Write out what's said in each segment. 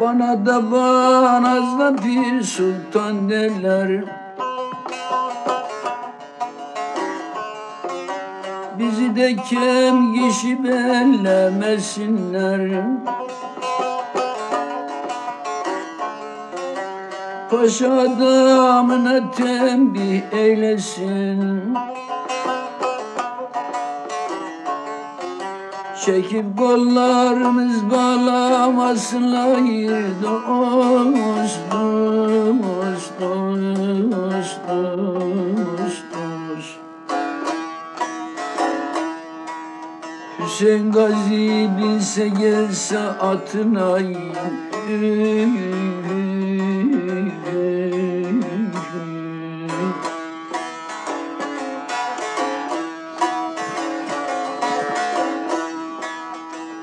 Bana da banazla bir sultan derler. Bizi de kem kişi bellemesinler. Paşa adamına tembih eylesin Çekip kollarımız bağlamasınlar dost dost dost dost dost. Hüseyin Gazi bilse gelse atına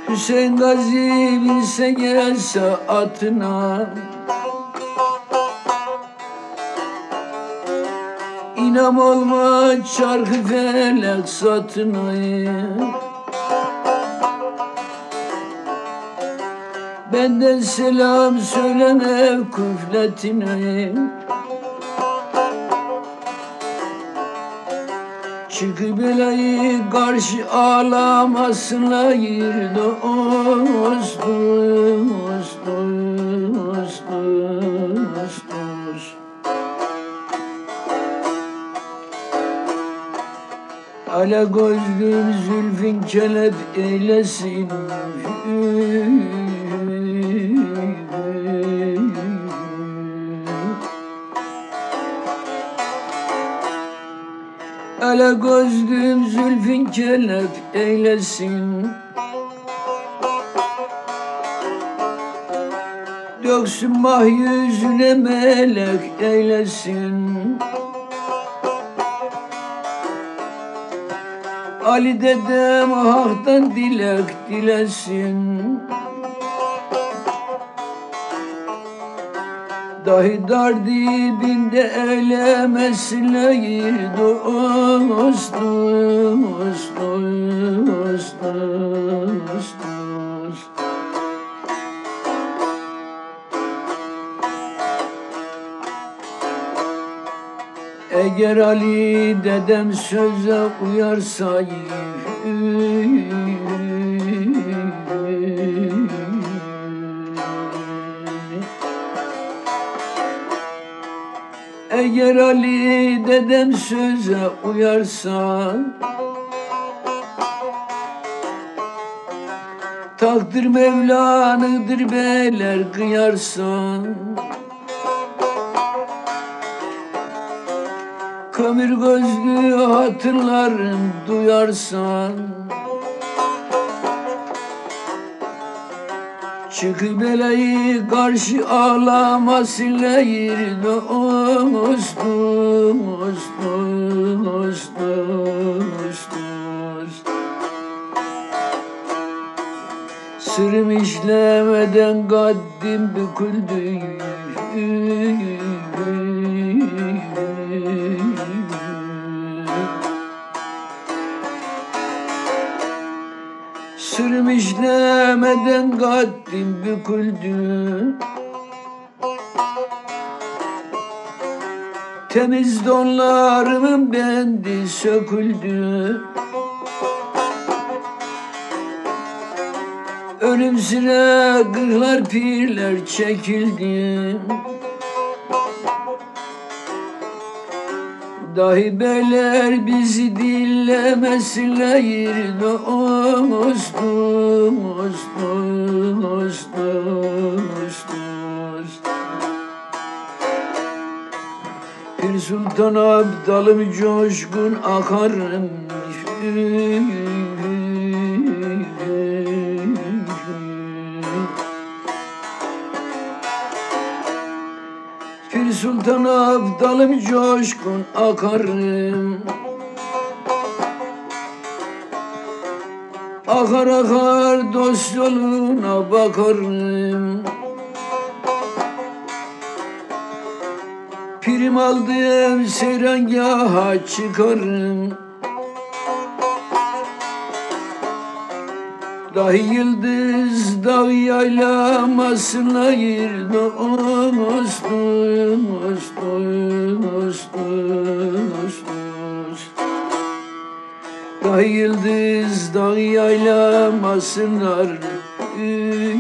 Hüseyin Gazi bilse gelse atına. İnam olma çarkı felek satına. Benden selam söyleme küfletine Çıkı belayı karşı ağlamasınlar dost dost dost dost dost. Ala gözlüm zülfün kelep eylesin Ala gözlüm zülfün kelep eylesin. Döksün mahyüzüne melek eylesin. Ali dedem haktan dilek dilesin Dahi dar dibinde eylemesinler dost dost dost dost. Dost Eğer Ali dedem söze uyarsa Eğer Ali dedem söze uyarsa Takdir Mevla'nındır beler kıyarsa Kömür gözlü hatırlarım duyarsan Çıkı belayı karşı ağlamasınlar dost dost dost dost dost Sırrım işlemeden kaddim büküldü işlemeden kaddim büküldü? Temiz donlarımın bendi söküldü. Ölüm sıra kırklar pirler çekildi Dahi beler bizi dinlemesinler dost dost dost dost dost Bir sultan abdalım coşkun akarım Sultan Abdalım coşkun akarım. Akar akar dost yoluna bakarım. Pirim aldım seyrangaha çıkarım. Dahi yıldız dağ yaylamasına dostum dostum yıldız dağ yaylamasına ayır